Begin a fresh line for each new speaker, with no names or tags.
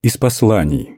Из посланий.